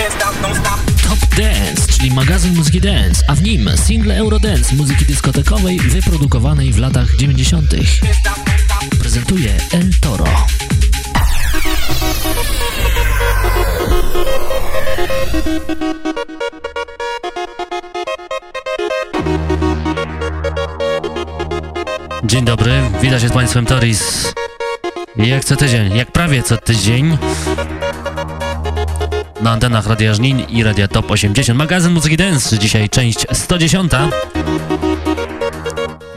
Top Dance, czyli magazyn muzyki dance, a w nim single Eurodance muzyki dyskotekowej wyprodukowanej w latach 90. Prezentuje El Toro. Dzień dobry, witam się z Państwem Toris. Jak co tydzień, jak prawie co tydzień na antenach Radia Żnin i Radia Top 80. Magazyn Muzyki Dance, dzisiaj część 110.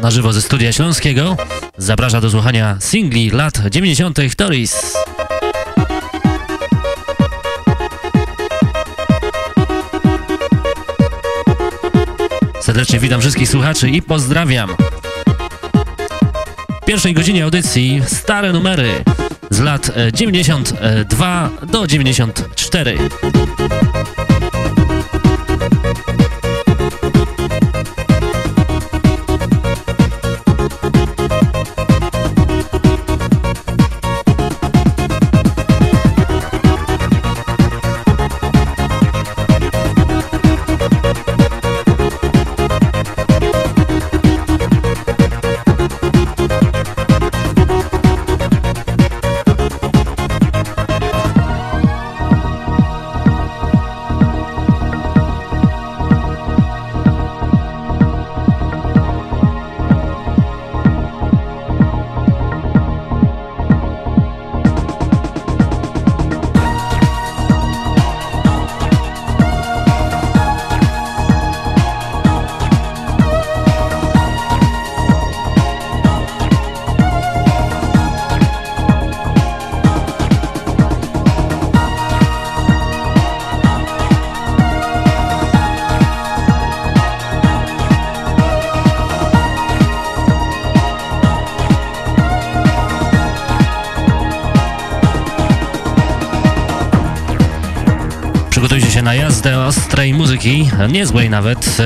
Na żywo ze studia śląskiego zaprasza do słuchania singli lat 90. Toris. Serdecznie witam wszystkich słuchaczy i pozdrawiam. W pierwszej godzinie audycji stare numery z lat 92 e, do 94. na jazdę ostrej muzyki, niezłej nawet,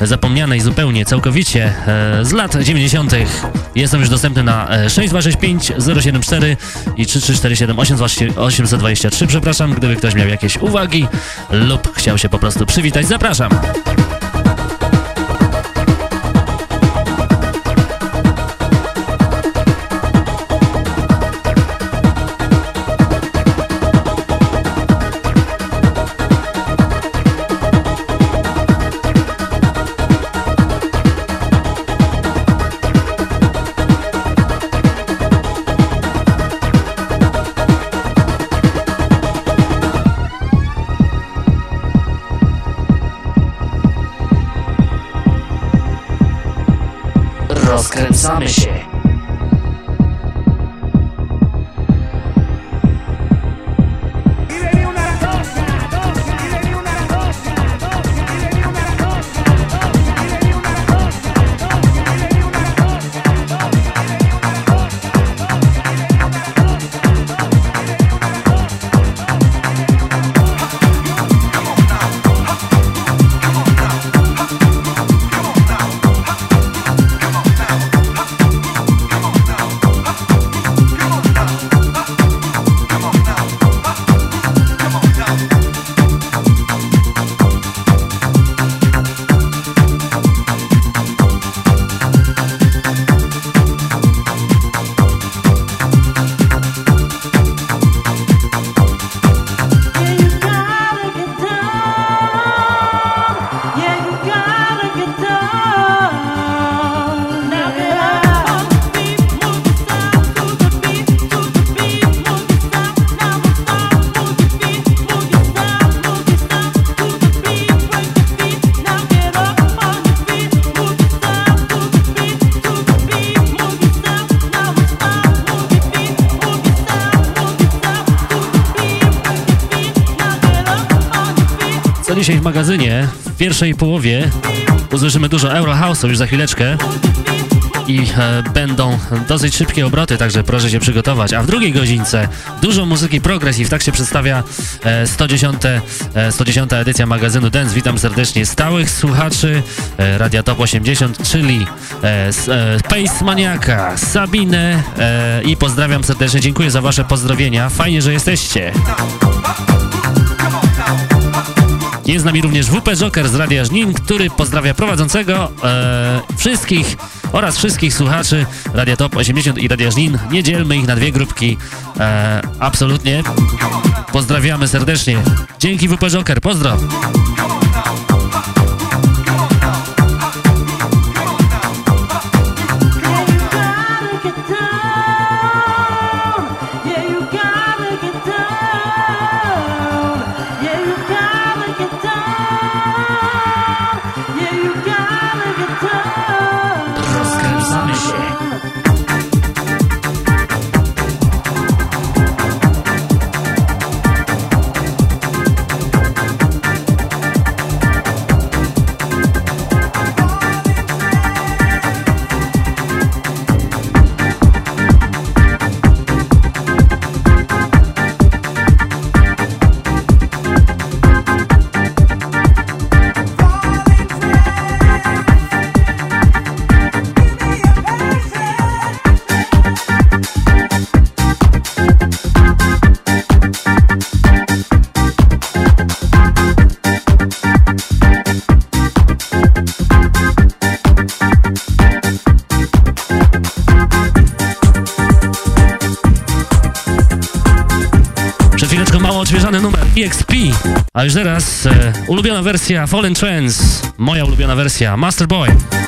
e, zapomnianej zupełnie, całkowicie e, z lat 90. Jestem już dostępny na 6265 074 i 3347 823, przepraszam, gdyby ktoś miał jakieś uwagi lub chciał się po prostu przywitać, zapraszam. Magazynie w pierwszej połowie usłyszymy dużo Eurohouse'u już za chwileczkę i e, będą dosyć szybkie obroty, także proszę się przygotować. A w drugiej godzince dużo muzyki progressive, tak się przedstawia e, 110, e, 110 edycja magazynu Dance. Witam serdecznie stałych słuchaczy e, Radia Top 80, czyli e, Space Maniaka, Sabinę e, i pozdrawiam serdecznie. Dziękuję za wasze pozdrowienia. Fajnie, że jesteście. Jest z nami również WP Joker z Radia Żnin, który pozdrawia prowadzącego e, wszystkich oraz wszystkich słuchaczy Radia Top 80 i Radia Żnin. Nie dzielmy ich na dwie grupki. E, absolutnie. Pozdrawiamy serdecznie. Dzięki WP Joker. Pozdrow. EXP. A już teraz e, ulubiona wersja Fallen Trends, moja ulubiona wersja Master Boy.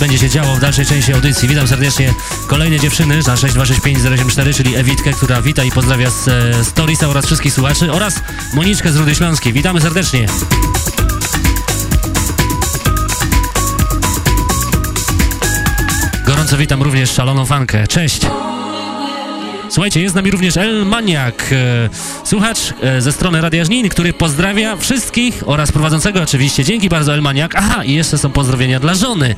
Będzie się działo w dalszej części audycji. Witam serdecznie kolejne dziewczyny na 6265084, czyli Ewitkę, która wita i pozdrawia z e, Storisa oraz wszystkich słuchaczy oraz Moniczkę z Rudy Śląskiej. Witamy serdecznie. Gorąco witam również szaloną fankę. Cześć! Słuchajcie, jest z nami również El Maniak, e, słuchacz e, ze strony Radia Żnin, który pozdrawia wszystkich oraz prowadzącego oczywiście. Dzięki bardzo El Maniak. Aha, i jeszcze są pozdrowienia dla żony.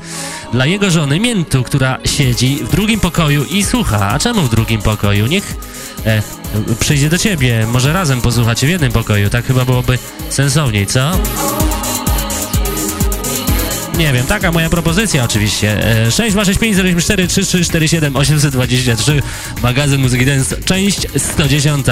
Dla jego żony Miętu, która siedzi w drugim pokoju i słucha. A czemu w drugim pokoju? Niech e, przyjdzie do ciebie. Może razem posłuchacie w jednym pokoju. Tak chyba byłoby sensowniej, co? Nie wiem, taka moja propozycja oczywiście. 625 3347 823 magazyn Muzyki Dance, część 110.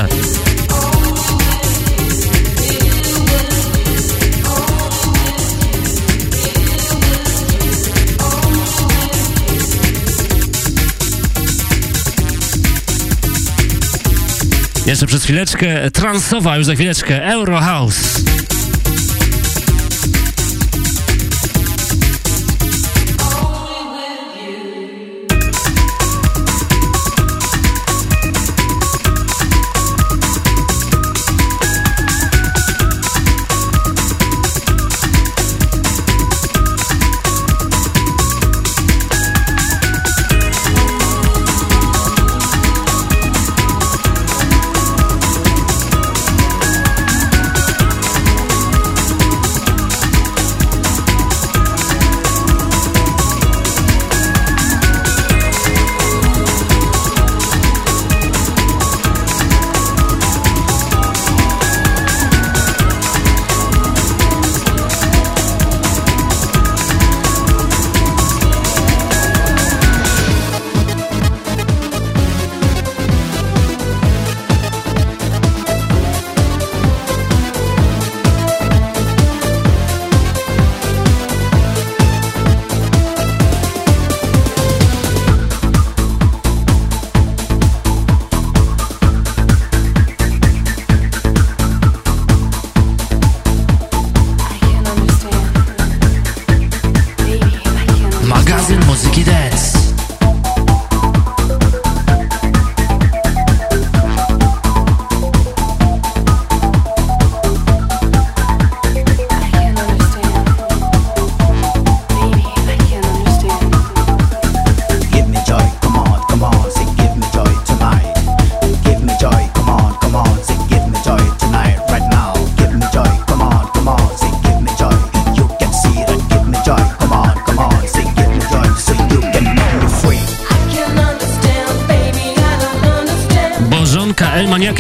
Jeszcze przez chwileczkę transowa, już za chwileczkę Euro House.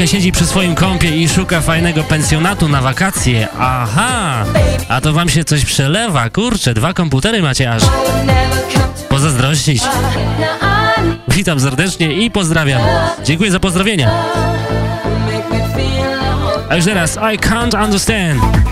Siedzi przy swoim kąpie i szuka fajnego pensjonatu na wakacje. Aha! A to wam się coś przelewa. Kurczę, dwa komputery macie aż. Pozazdrościć. Witam serdecznie i pozdrawiam. Dziękuję za pozdrowienia. A już teraz I can't understand.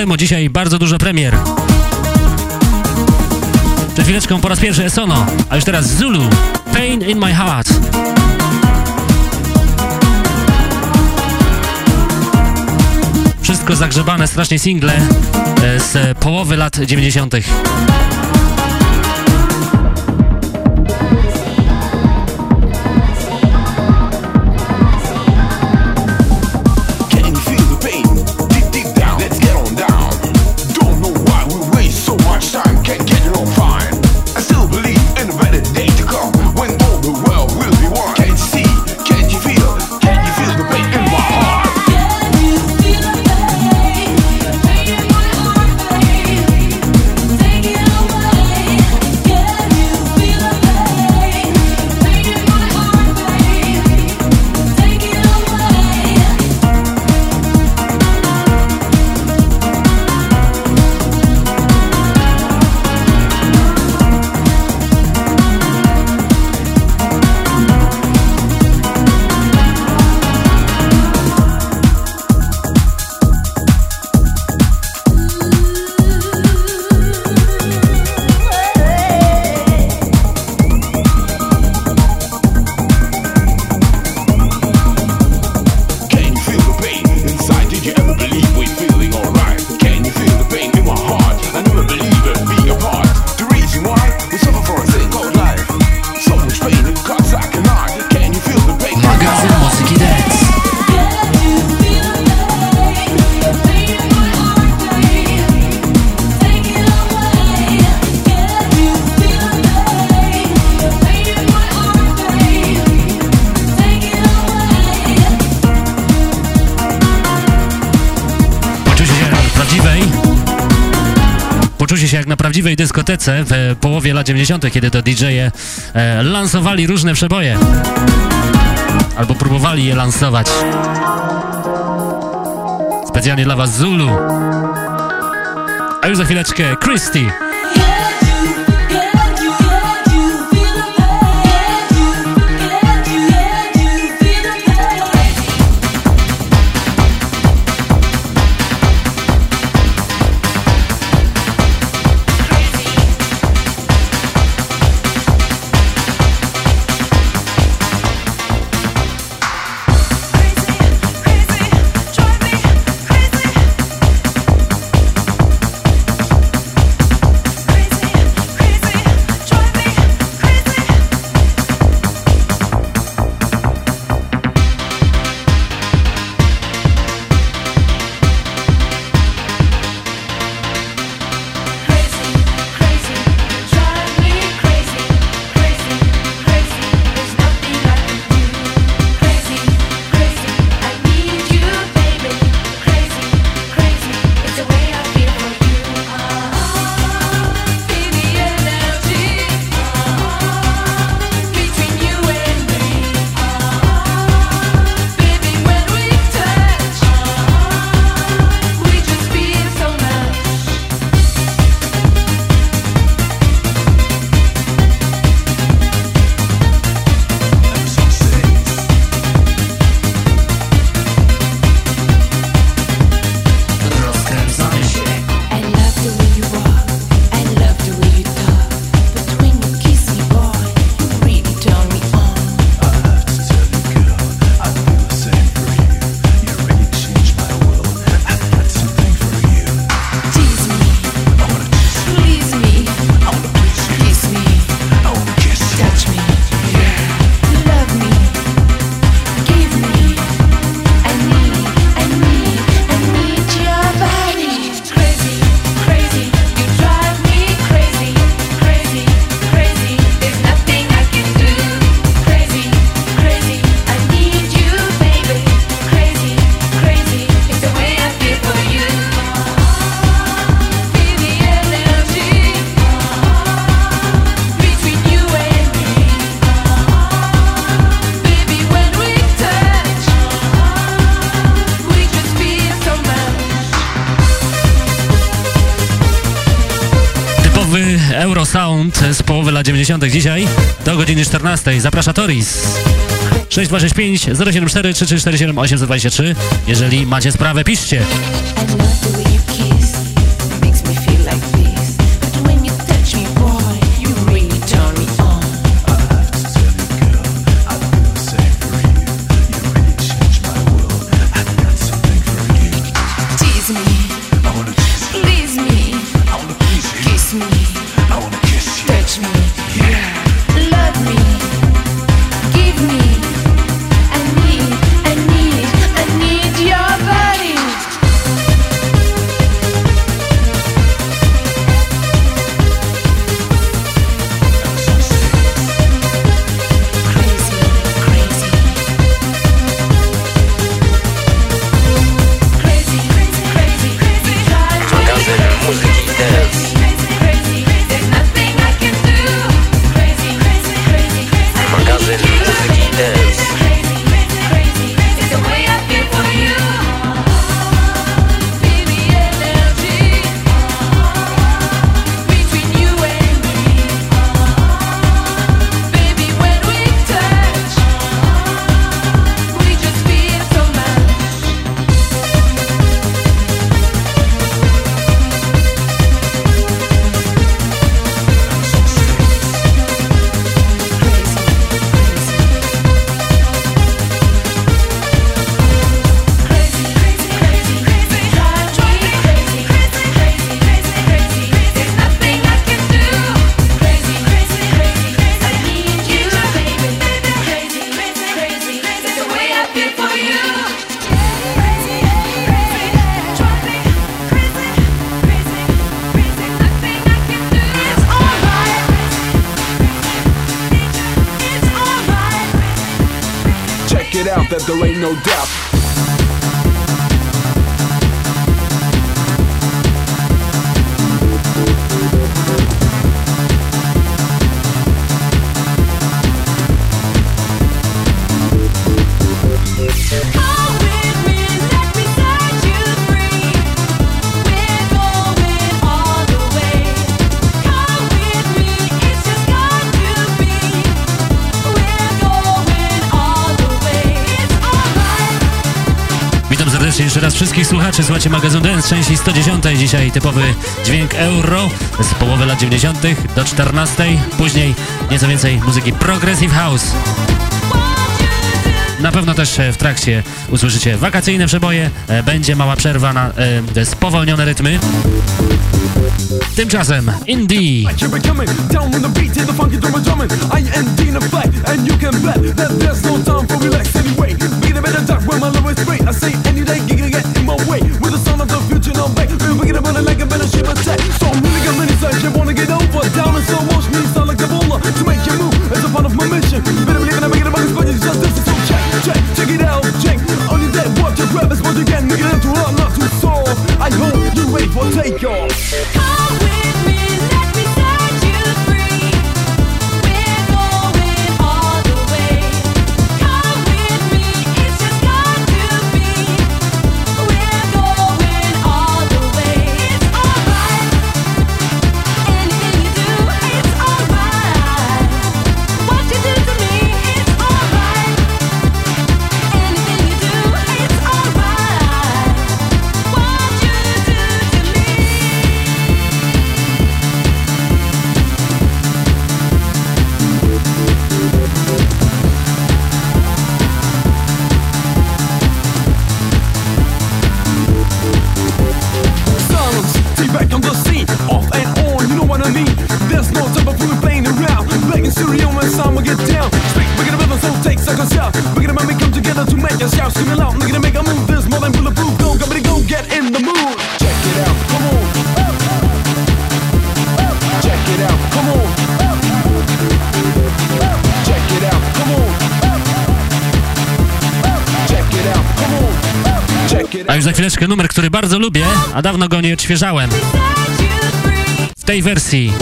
Temu, dzisiaj bardzo dużo premier. Przed chwileczką po raz pierwszy Esono, a już teraz Zulu, Pain in my heart. Wszystko zagrzebane, strasznie single e, z połowy lat 90. prawdziwej dyskotece w połowie lat 90., kiedy to DJ-e lansowali różne przeboje. Albo próbowali je lansować. Specjalnie dla Was Zulu. A już za chwileczkę Christy. Lat 90. dzisiaj do godziny 14. Zaprasza Toris. 6265 074 3347 823. Jeżeli macie sprawę, piszcie. jeszcze raz wszystkich słuchaczy. Słuchajcie, magazyn Dance, części 110. Dzisiaj typowy dźwięk euro z połowy lat 90. do 14. Później nieco więcej muzyki Progressive House. Na pewno też e, w trakcie usłyszycie wakacyjne przeboje, e, będzie mała przerwa na e, spowolnione rytmy. Tymczasem Indie. I back. Real wicked about it like a better ship attack So really got many times you wanna get over. Down in slow motion, me sound like a bowler To make you move, as a part of my mission. Better believe in I'm making a bucket, but it's just this So check, check, check it out, check. On your day, what you grab is what you get Nigga, that's what I'm not too sore. I hope you wait for takeoff. I'ma get down. Straight, we're gonna rhythm, so take suckers out. We're gonna make them together to make us shout. Screaming loud, we're gonna make a move. This more than bulletproof. Go, go, go, get in the mood. Check it out, come on. Check it out, come on. A już za chwileczkę numer, który bardzo lubię, a dawno go nie odświeżałem. W tej wersji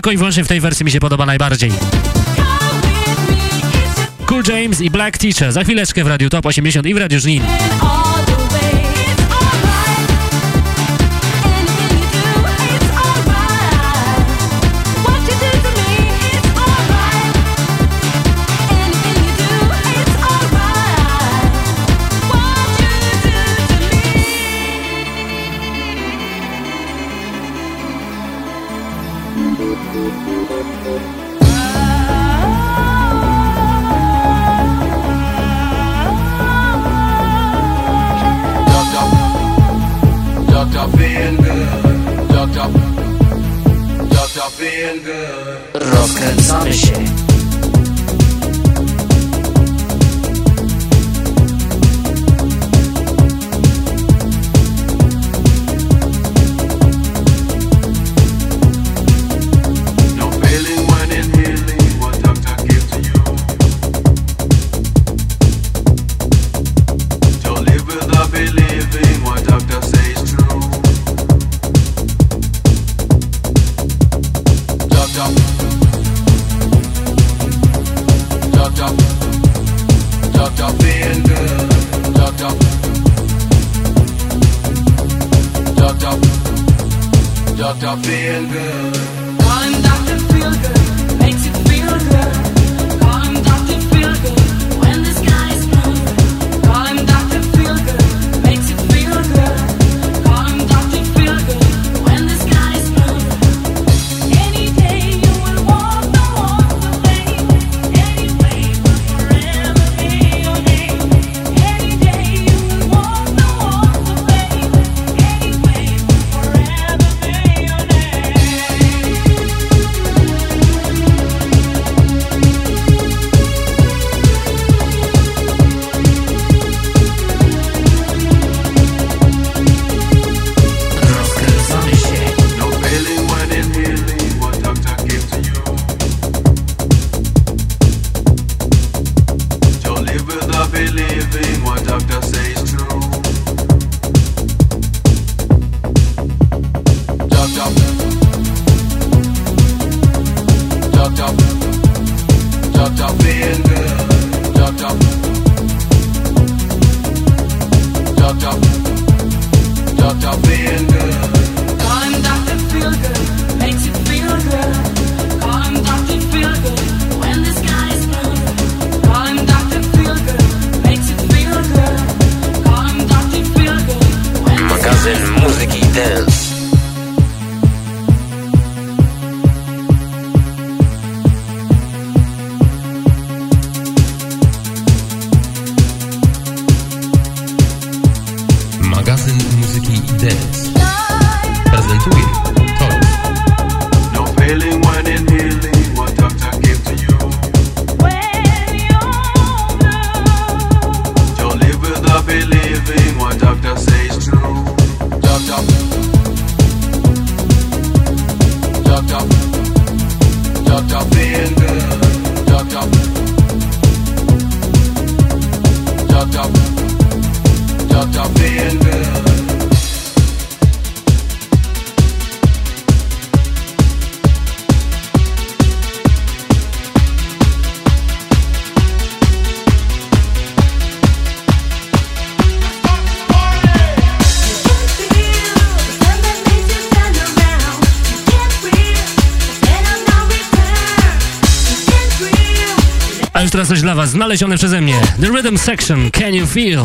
tylko i wyłącznie w tej wersji mi się podoba najbardziej. Cool James i Black Teacher za chwileczkę w Radiu Top 80 i w Radiu Żnin. Doctor Feel Good. One Doctor Feel Good. Znalezione przeze mnie. The Rhythm Section, Can You Feel?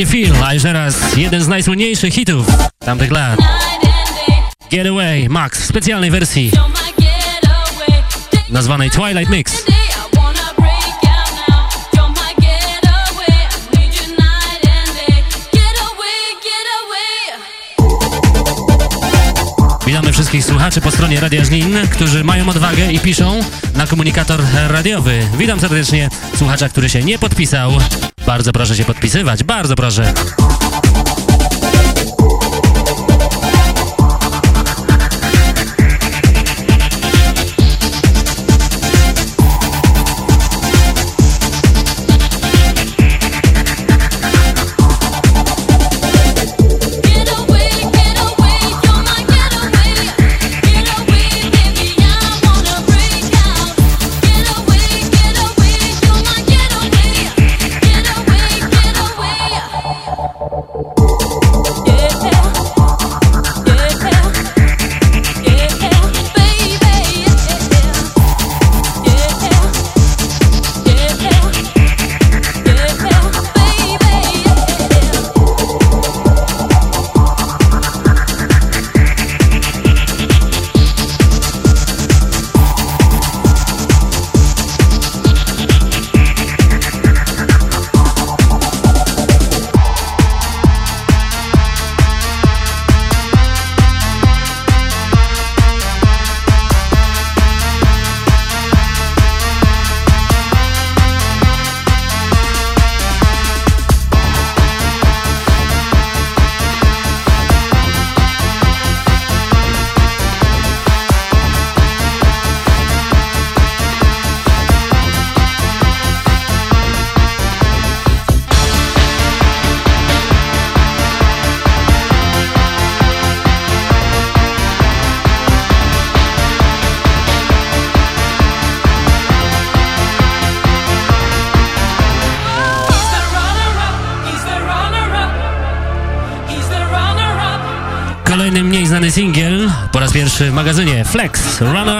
Can a już teraz jeden z najsłynniejszych hitów tamtych lat. Get Away Max w specjalnej wersji nazwanej Twilight Mix. Witamy wszystkich słuchaczy po stronie Radia Żnin, którzy mają odwagę i piszą na komunikator radiowy. Witam serdecznie słuchacza, który się nie podpisał. Bardzo proszę się podpisywać, bardzo proszę. W magazynie Flex. Runner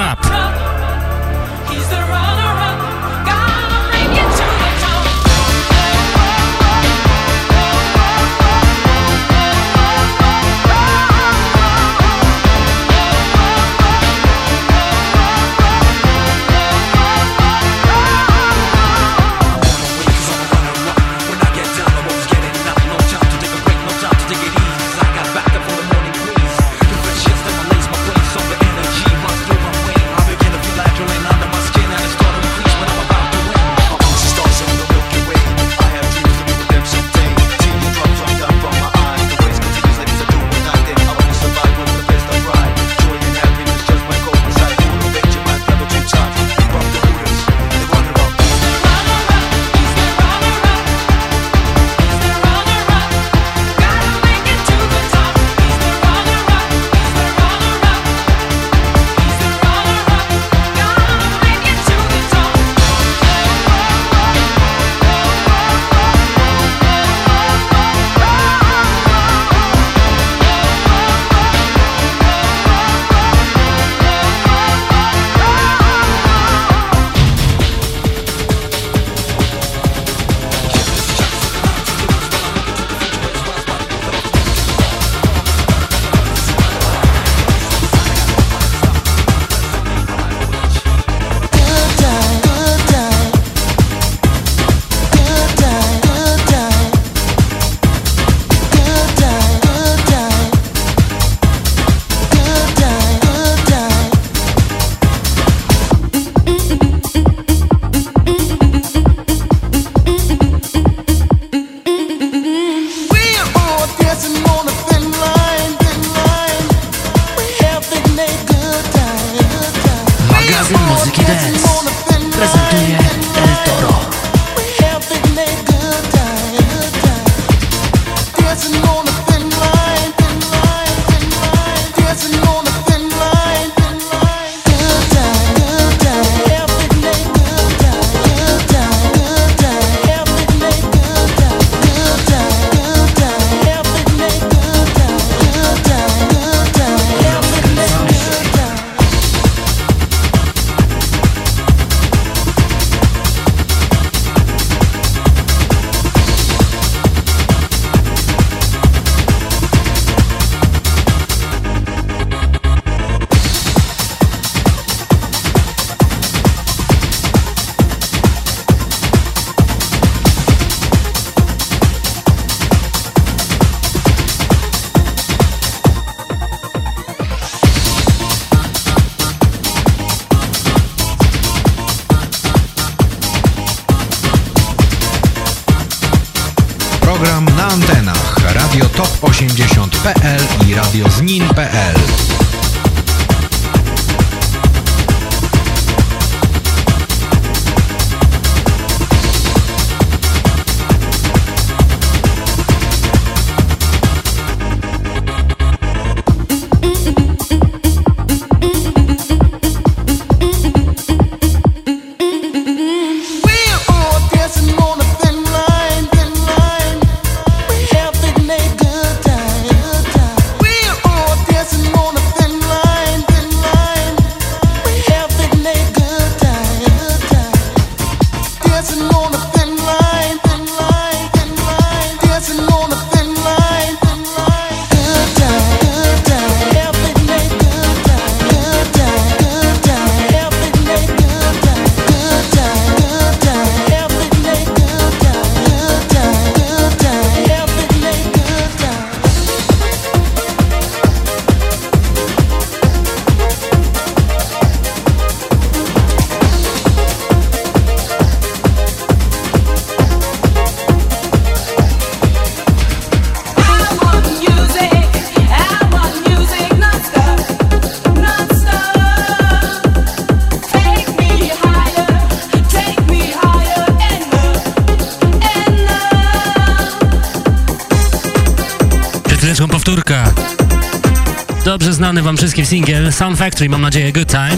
znany wam wszystkim singiel Sound Factory, mam nadzieję Good Time.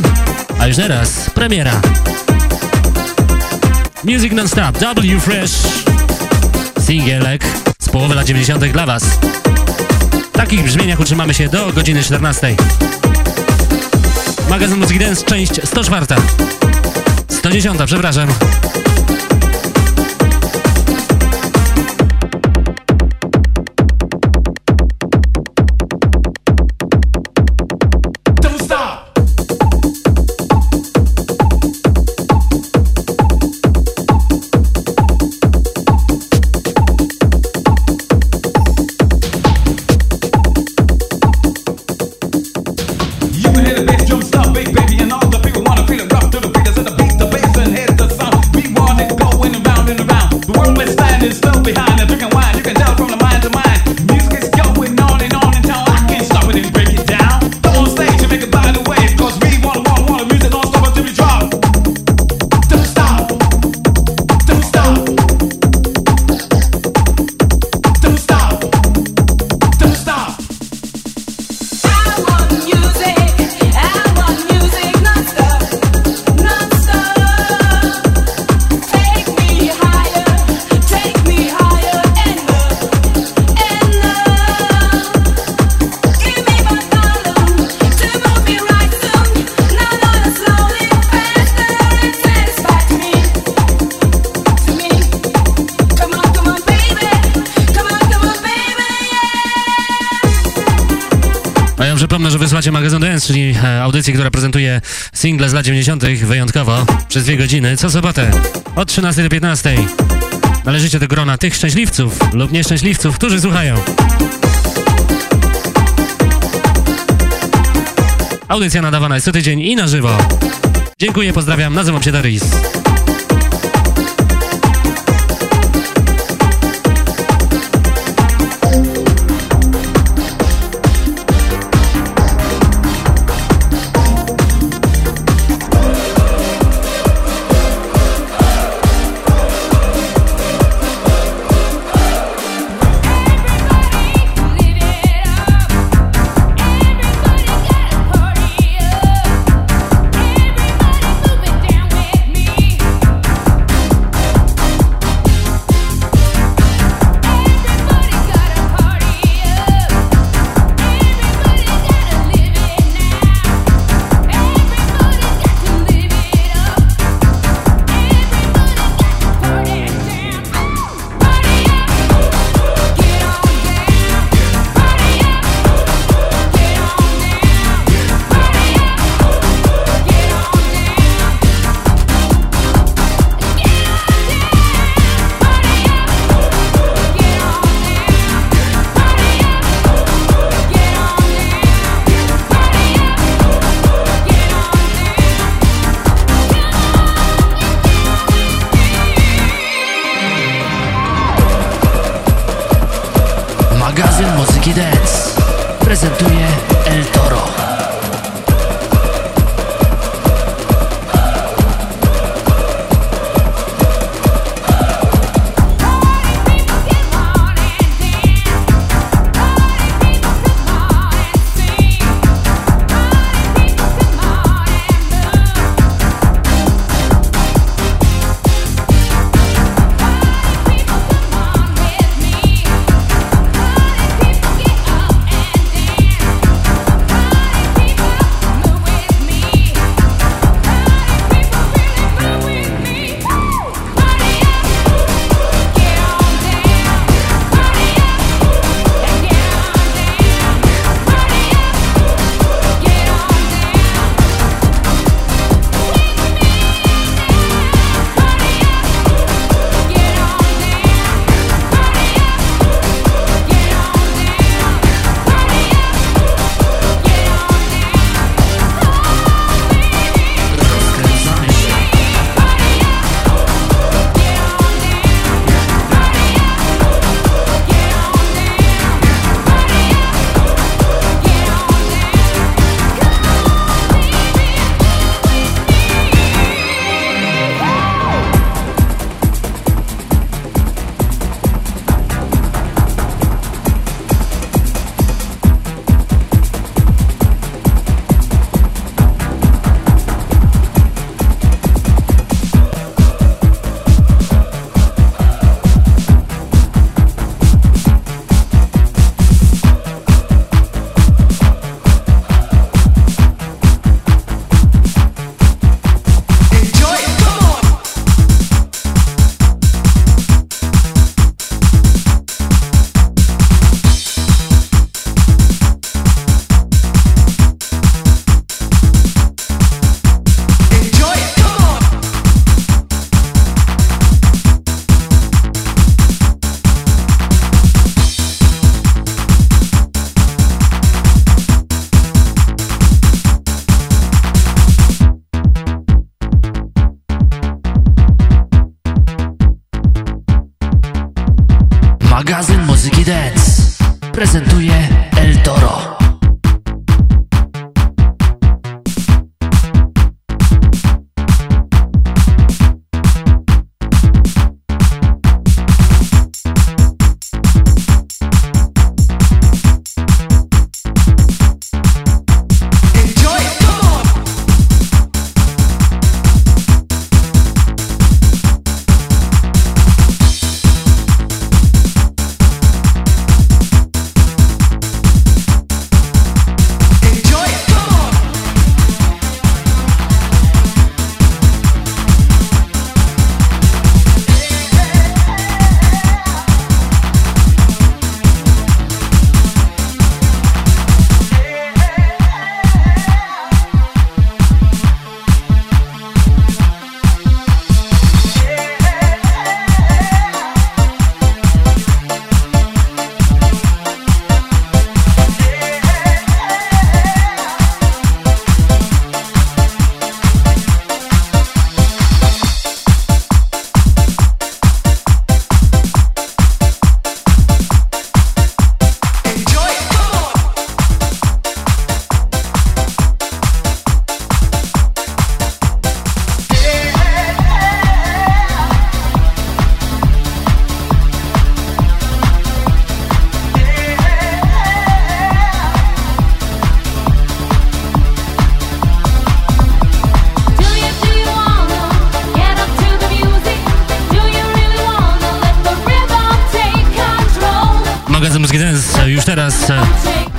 A już teraz premiera. Music Non-Stop, W Fresh. Singielek z połowy lat 90. dla was. W takich brzmieniach utrzymamy się do godziny 14. Magazyn Muzyki Dance, część 104. 110, przepraszam. Czyli e, audycji, która prezentuje single z lat 90. wyjątkowo przez dwie godziny co sobotę od 13 do 15. Należycie do grona tych szczęśliwców lub nieszczęśliwców, którzy słuchają. Audycja nadawana jest co tydzień i na żywo. Dziękuję, pozdrawiam, nazywam się Darius.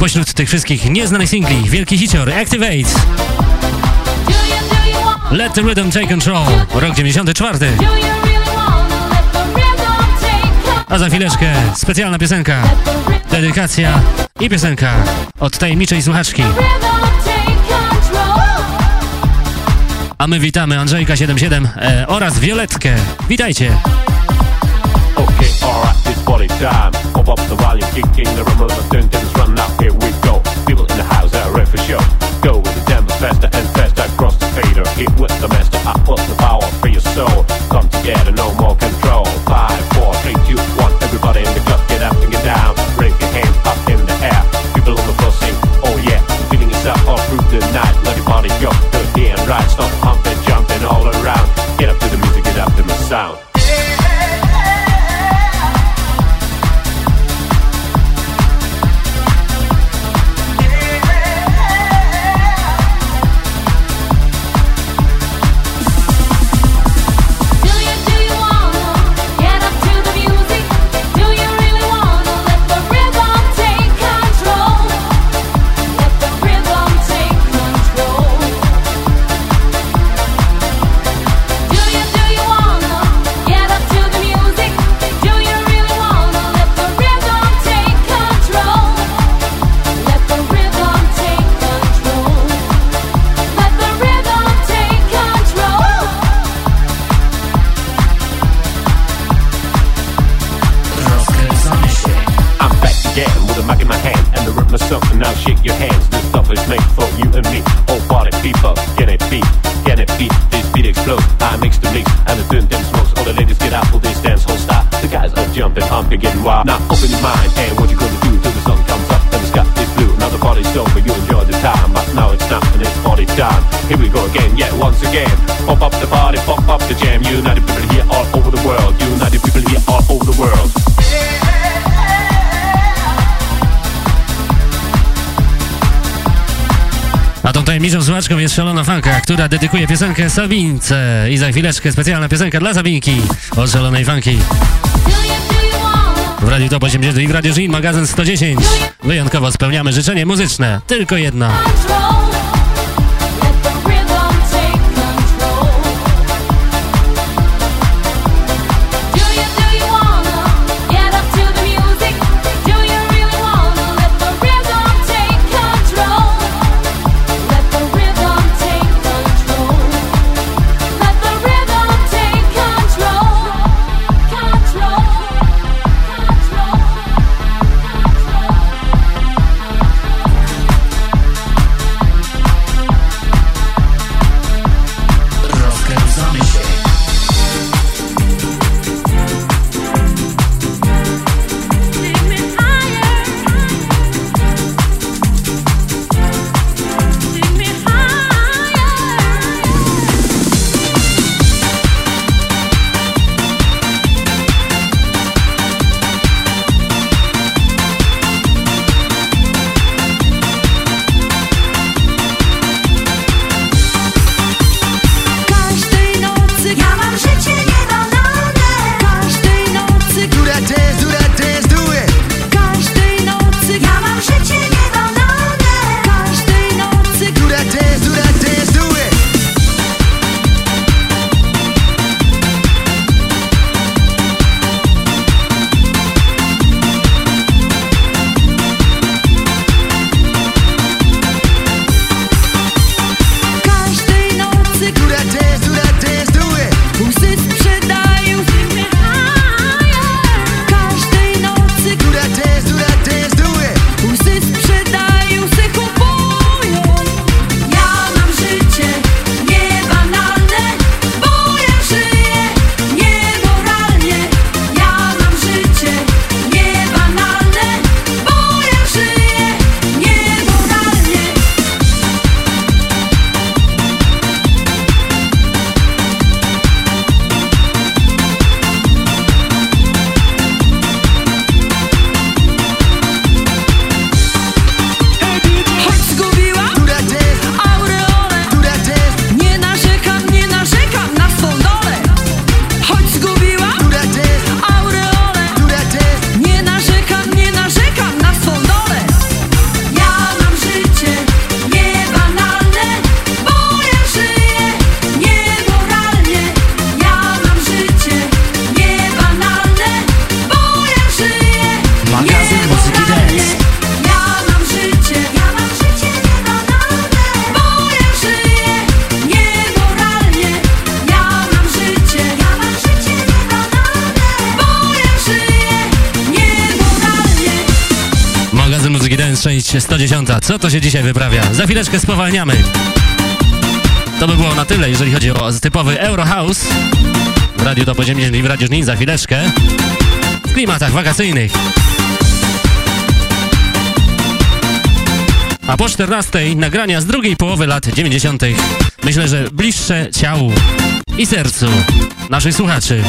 Pośród tych wszystkich nieznanych singli, wielki hicior Activate. Let the Rhythm Take Control, rok 94. A za chwileczkę specjalna piosenka, dedykacja i piosenka od tajemniczej słuchaczki. A my witamy Andrzejka77 e, oraz Violetkę. Witajcie! Okay, alright, it's party time. Pop up the volume, kick in the rumble, the turn run now, here jest Szalona Fanka, która dedykuje piosenkę Sabince. I za chwileczkę specjalna piosenka dla Sabinki od Szalonej Fanki. W Radiu Top 80 i w Radio Żin, magazyn 110. Wyjątkowo spełniamy życzenie muzyczne. Tylko jedno. 110. Co to się dzisiaj wyprawia? Za chwileczkę spowalniamy. To by było na tyle, jeżeli chodzi o typowy Eurohouse. W Radiu to poziemnie i w Radiu Żnin za chwileczkę. W klimatach wakacyjnych. A po 14 nagrania z drugiej połowy lat 90. Myślę, że bliższe ciału i sercu naszych słuchaczy.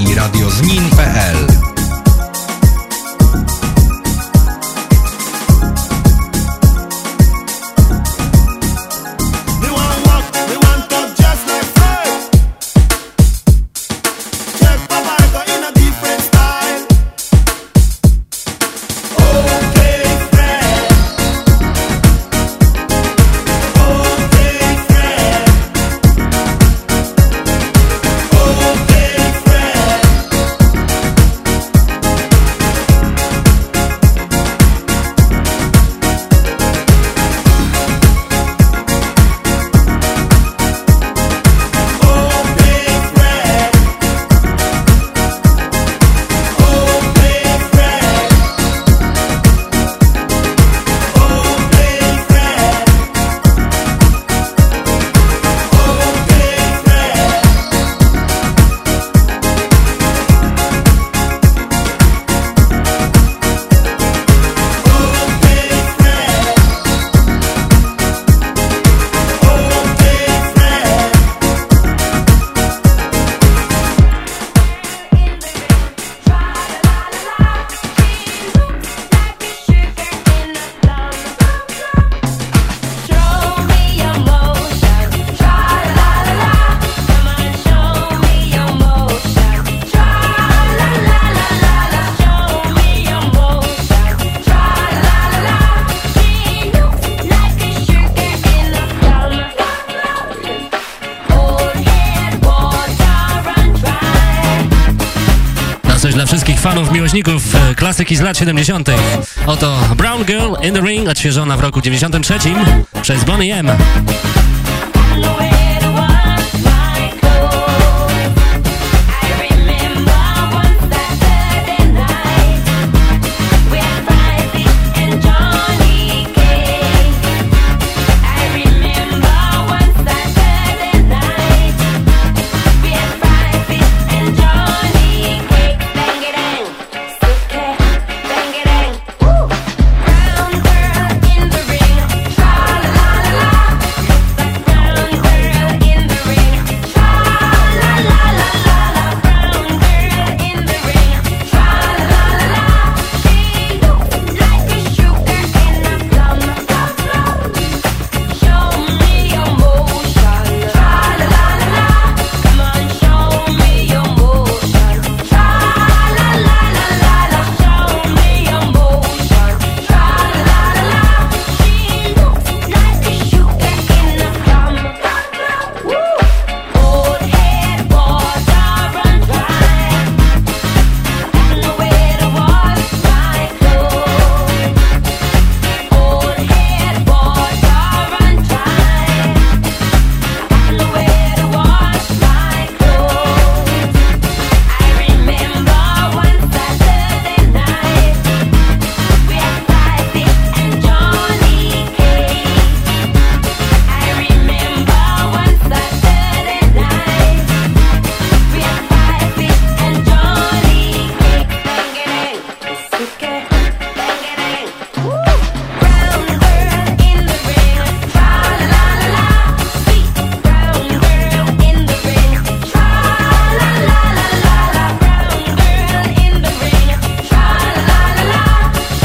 I Radio Znin.pl. miłośników e, klasyki z lat 70. Oto Brown Girl in the Ring, odświeżona w roku 93 przez Bonnie M.